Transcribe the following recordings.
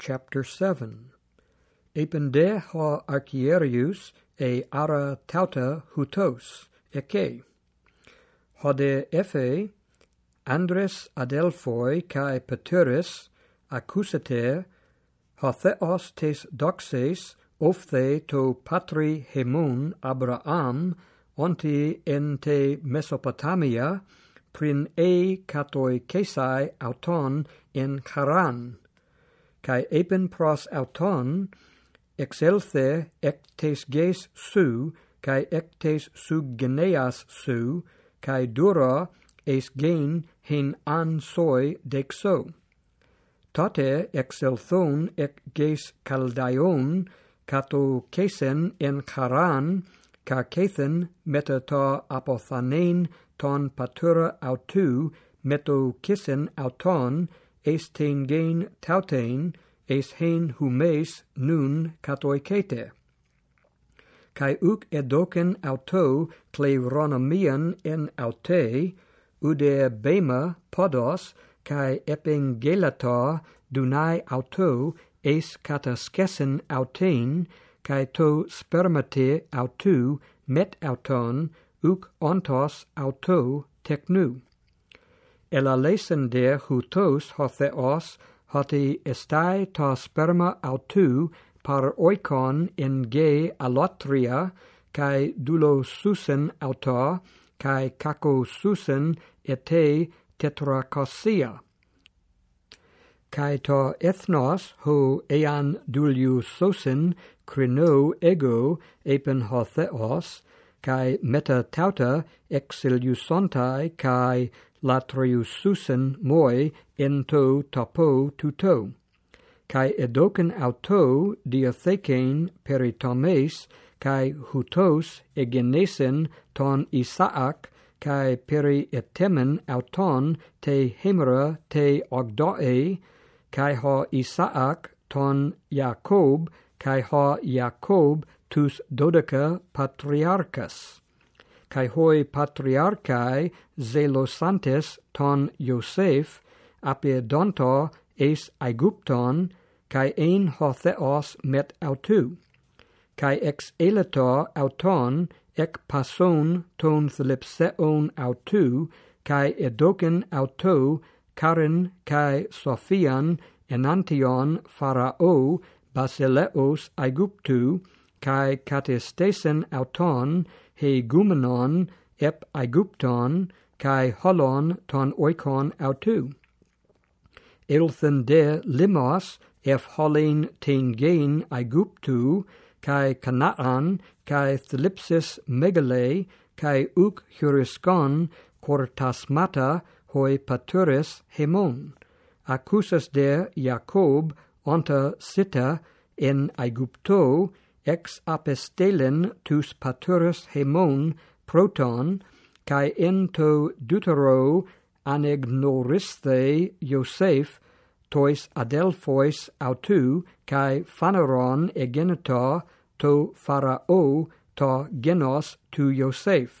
chapter 7. Epende ho archierius e ara tauta hutos, eke. Hode efe, Andres adelphoi cae pateris accusate ho theos tes doxes ofthe to patri hemun Abraham onti en te Mesopotamia prin e katoi kesai auton in Haran kai epen pros auton exelthe ectes ges su kai ectes su geneas su kai dura es gain hin an soi dexo tate exelthon ec ges caldaion kato kesen en charan ca meta ta apothanein ton patura autu meto kisen auton es ten gen tautein, es hen humes nun katoikete. Kai uk edoken auto cleuronomian en aute, ude bema podos, kai epengelator dunai auto es kataskesen autein, kai to spermate autu met auton, uk ontos auto technu. Ella lesen de hutos hotheos hoti estai ta sperma autou par oikon en ge alotria kai dulo susen auta kai kako susen ete tetrakosia. Kai to ethnos ho ean duliu sosin crino ego epen hotheos kai meta tauta exiliusontai kai latriususen moi en to tuto kai edoken auto diatheken peritomes kai hutos egenesen ton isaac kai peri etemen auton te hemera te ogdoe kai ha isaac ton jacob kai ha jacob tus dodeca patriarchas kai hoi patriarchai zelosantes ton Iosef apiedonto eis Aegupton kai ein ho theos met autou kai ex eleto auton ec pason ton thlipseon autou kai edoken autou Karin kai Sophian enantion pharao basileos aeguptu kai katestesen auton hegumenon ep aigupton kai holon ton oikon autou. Elthen de limos ef holin tengein aiguptu kai kanaan kai thlipsis megale kai uk huriskon cortasmata hoi paturis hemon. accusas de Jacob onta sita en aigupto ex apestelen tus paturus hemon proton kai ento deutero anegnoriste Iosef tois adelphois autou kai phaneron egenita to pharao ta genos tu Iosef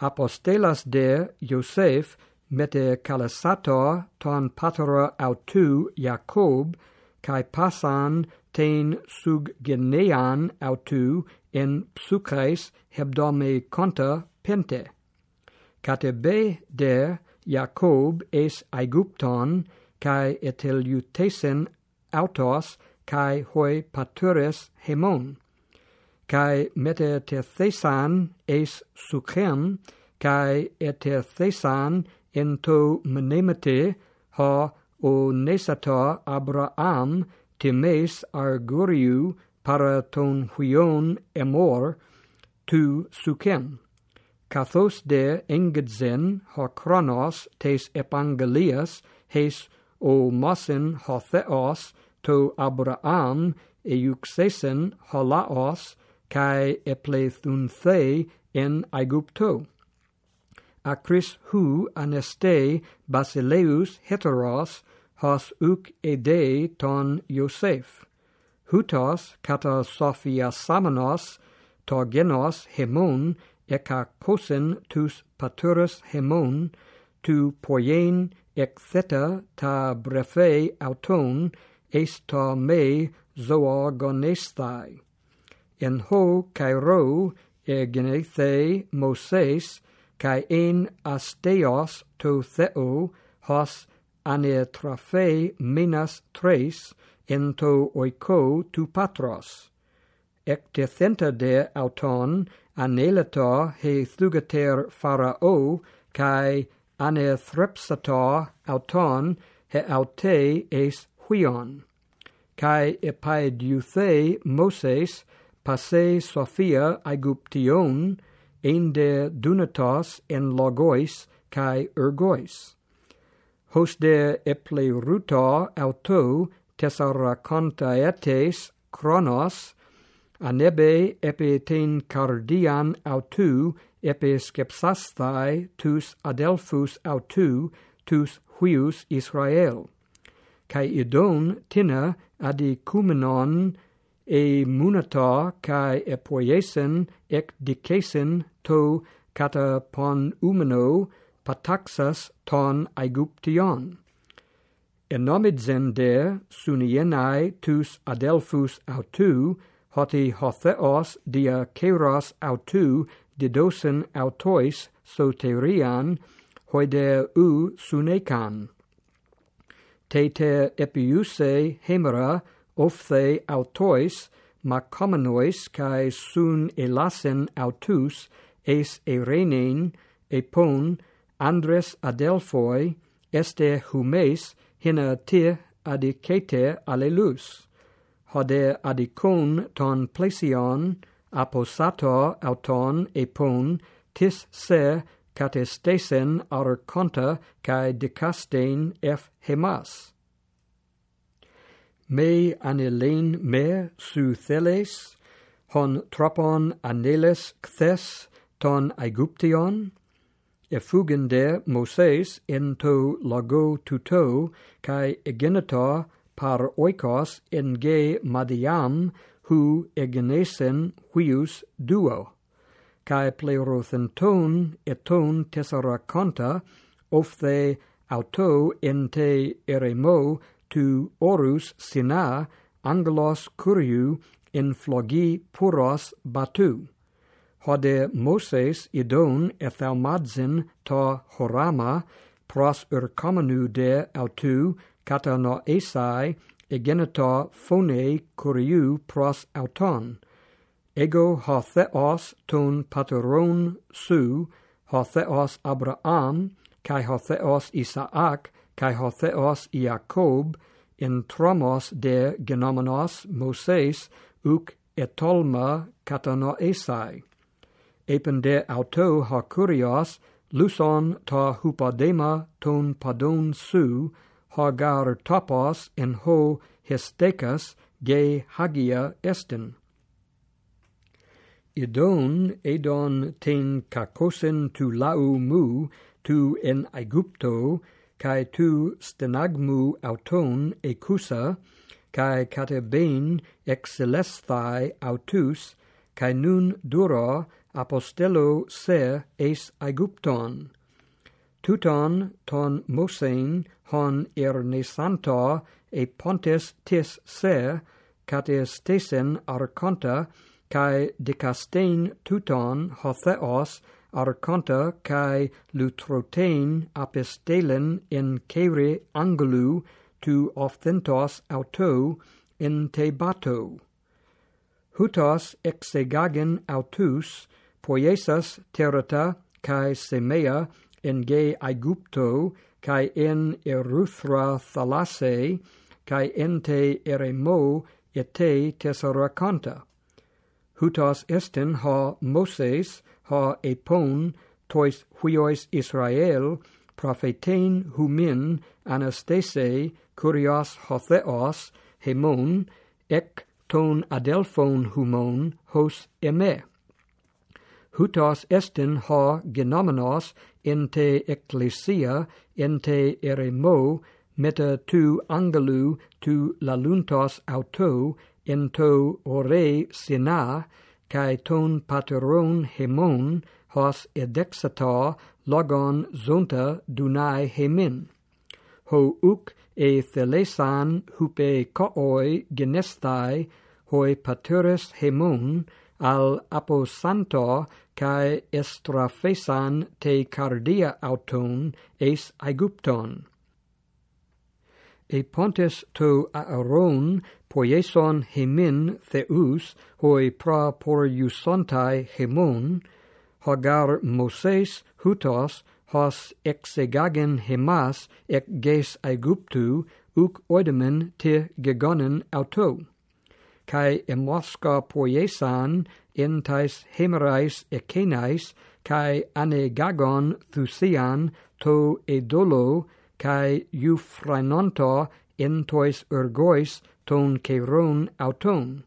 apostelas de Iosef mete calasata ton patera autou Jacob kai passan tein suggenean autu en psukais hebdome conta pente. Catebe der Jacob es aigupton, cae eteliutesen autos, cae hoi patures hemon. Cae metetethesan es sucrem, cae etethesan ento menemete, ha o nesator Abraham times arguriu para ton huion emor tu sukem Kathos de engedzen ho chronos tes epangelias hes o mosin ho theos to Abraham euxesen holaos kai eplethunthei en Aegupto. Acris hu aneste basileus heteros hos uk ede ton Iosef, hutos kata Sophia to genos hemon, eka kosin tus paturus hemon, tu poien ek theta ta brefe auton, eis ta me zoagonestai. En ho kairo e genethe Moses, kai en asteos to theo, hos anetraphei menas tres ento oiko tu patros. Ecte thenta de auton anelata he thugater farao kai anethrepsata auton he aute es huion. Kai epaidiuthe Moses passe Sophia Aegyption en de dunatos en logois kai ergois Hoste eple ruta auto tessaracontaetes chronos, anebe epe ten cardian autu, epi skepsasthai tus adelphus autu, tus huius Israel. kai idon tina adicumenon e munata kai epoiesen ec dicesen to catapon umeno, pataxas ton aegyption. Enomidzen de sunienai tus adelphus autou, hoti hotheos dia keros autou didosen autois soterian, hoide u sunecan. Te te epiuse hemera ofthe autois, macomonois cae sun elasen autus, es erenein, epon, Andres Adelphoi este humes hina te adicete alelus hode adicon ton plesion aposato auton epon tis se catestesen arconta cae dicastein f hemas. Me anelein me su theles, hon tropon aneles chthes ton aegyption, effugende Moses en to lago tuto, cae egenita par oikos en ge madiam, hu egenesen huius duo, cae plerothenton eton tesseraconta, ofthe auto en te eremo tu orus sina angelos curiu in flogi puros batu hade Moses idon ethalmadzin ta horama pros urkamenu de autu katana esai egeneta phone kuriu pros auton. Ego ha theos ton pateron su, ha theos Abraham, kai ha theos Isaac, kai ha theos Iacob, in tromos de genomenos Moses, uk etolma katana esai epen de auto ha curios luson ta hupadema ton padon su hagar tapos en ho hestekas ge hagia esten. Idon edon ten kakosen tu lau mu tu en aegupto kai tu stenagmu auton ekusa kai katebein exelesthai autus kai nun dura apostello ser eis Aegupton. Tuton ton mosein hon ernessanta e pontes tis ser, cates tesen arconta, cae dicastein tuton hotheos arconta cae lutrotein apistelin in cere angulu tu ofthentos auto in te bato hutos exegagen autus poiesas terata kai semea en ge aigupto kai en eruthra thalase kai ente eremo ete tesoracanta hutos esten ha moses ha epon tois huios israel prophetein humin anastase kurios hotheos hemon ek ton adelphon humon hos eme. Hutas estin ha genomenos in te ecclesia, in te eremo, meta tu angelu tu laluntos auto, in to ore sina, cae ton pateron hemon, hos edexata logon zonta dunai hemin. Ho uc e thelesan hupe kooi genestai hoi pateres hemun al aposanto kai estrafesan te cardia auton eis aegupton. E pontes to aaron poieson hemin theus hoi pra poriusontai hemon, hagar Moses hutos hos exegagen hemas ek ges aeguptu uc oidemen te gegonen auto kai emosca poiesan entais hemerais ekenais kai anegagon thusian to edolo kai euphranonta entois ergois ton keron auton.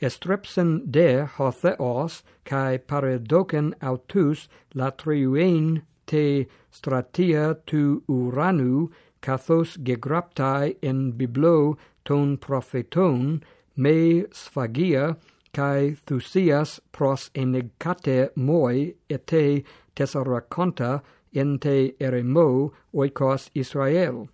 Estrepsen de hotheos kai paredoken autus latriuein te stratia tu uranu kathos gegraptai en biblo ton propheton me sphagia kai thusias pros enegkate moi ete tesaraconta ente eremo oikos Israel.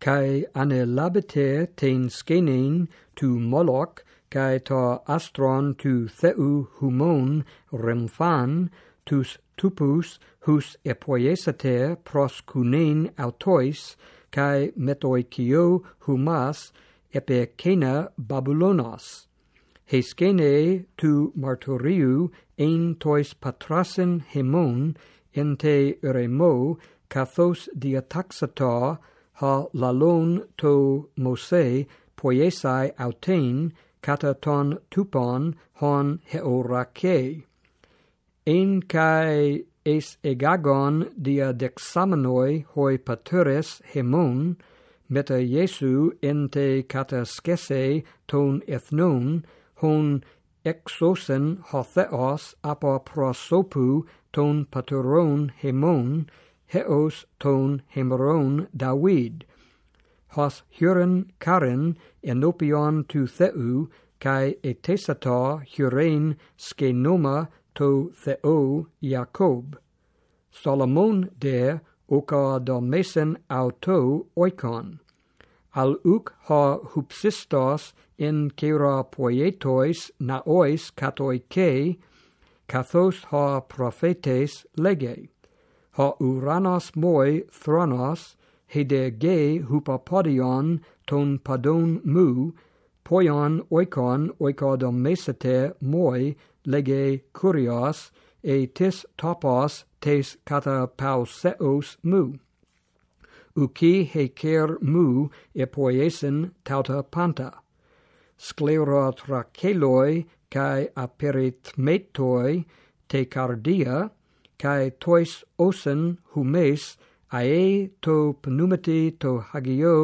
Kai anelabete ten skenein tu Moloch, kai ta astron tu Theu humon remphan, tus tupus hus epoiesate pros kunein autois, kai metoikio humas epe kena babulonos. Heskene tu martoriu ein tois patrasen hemon, in te uremo kathos diataxata ha lalon to mose poiesai autein kataton tupon hon heorake en kai es egagon dia dexamenoi hoi patures hemon meta Iesu ente kataskese ton ethnon hon exosen hotheos apo prosopu ton pateron hemon heos ton hemeron David. Hos huren karen enopion tu theu kai etesata huren skenoma to Theo Jacob. Solomon der okardomesen auto oikon. Al uk ha hupsistos in kera poietois naois katoike, kathos ha prophetes lege. Ha uranos moi thronos, hederge hupapodion ton padon mu, poion oikon oikodomesete moi, lege curios e tis topos tes kata pauseos mu. Uki hecer mu e tauta panta sclerotrachealoi kai aperitmetoi te cardia kai tois osen humes ae to pneumati to hagio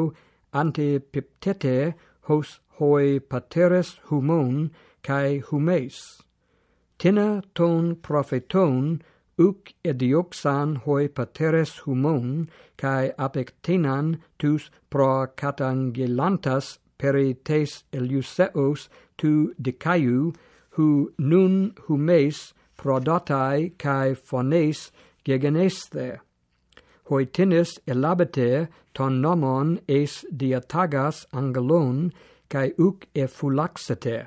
ante piptete hos hoi pateres humon kai humes. Tina ton propheton uk edioxan hoi pateres humon, kai apectinan tus pro catangelantas peri tes eliuseos tu dicaiu, hu nun humes prodotai cae fones gegeneste. Hoi tinis elabete ton nomon es diatagas angelon, cae uc fulaxete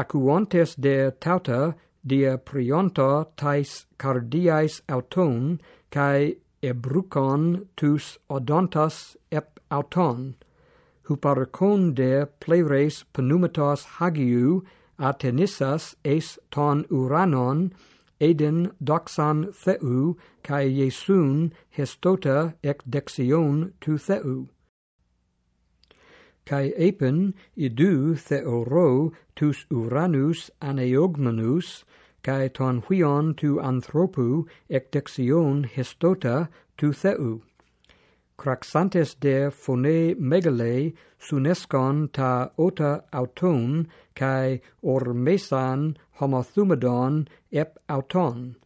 acuontes de tauta dia prionto tais cardiais auton cae ebrucon tus odontas ep auton. Huparcon de pleires pneumatos hagiu atenissas es ton uranon eden doxan theu kai iesun hestota ec dexion tu theu kai epen idu theoro tus uranus aneogmenus kai ton huion tu anthropu ectexion histota tu theu. Craxantes de phone megale sunescon ta ota auton kai ormesan homothumadon ep auton.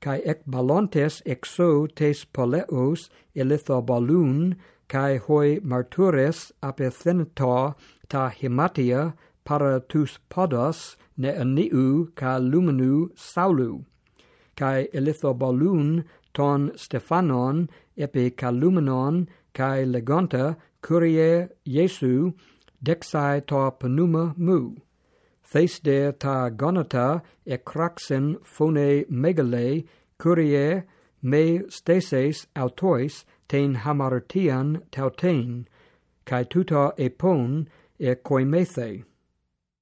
Kai ek balontes exo tes poleos elithobalun kai hoi martures apethento ta hematia para tus podos ne aniu ka lumenu saulu kai elithobalun ton stephanon epi kalumenon kai legonta curie Jesu dexai ta penuma mu. Theisde ta gonata ecraxen phone megale curie me stases autois ten hamartian tautein, cae tuta epon e koimethe.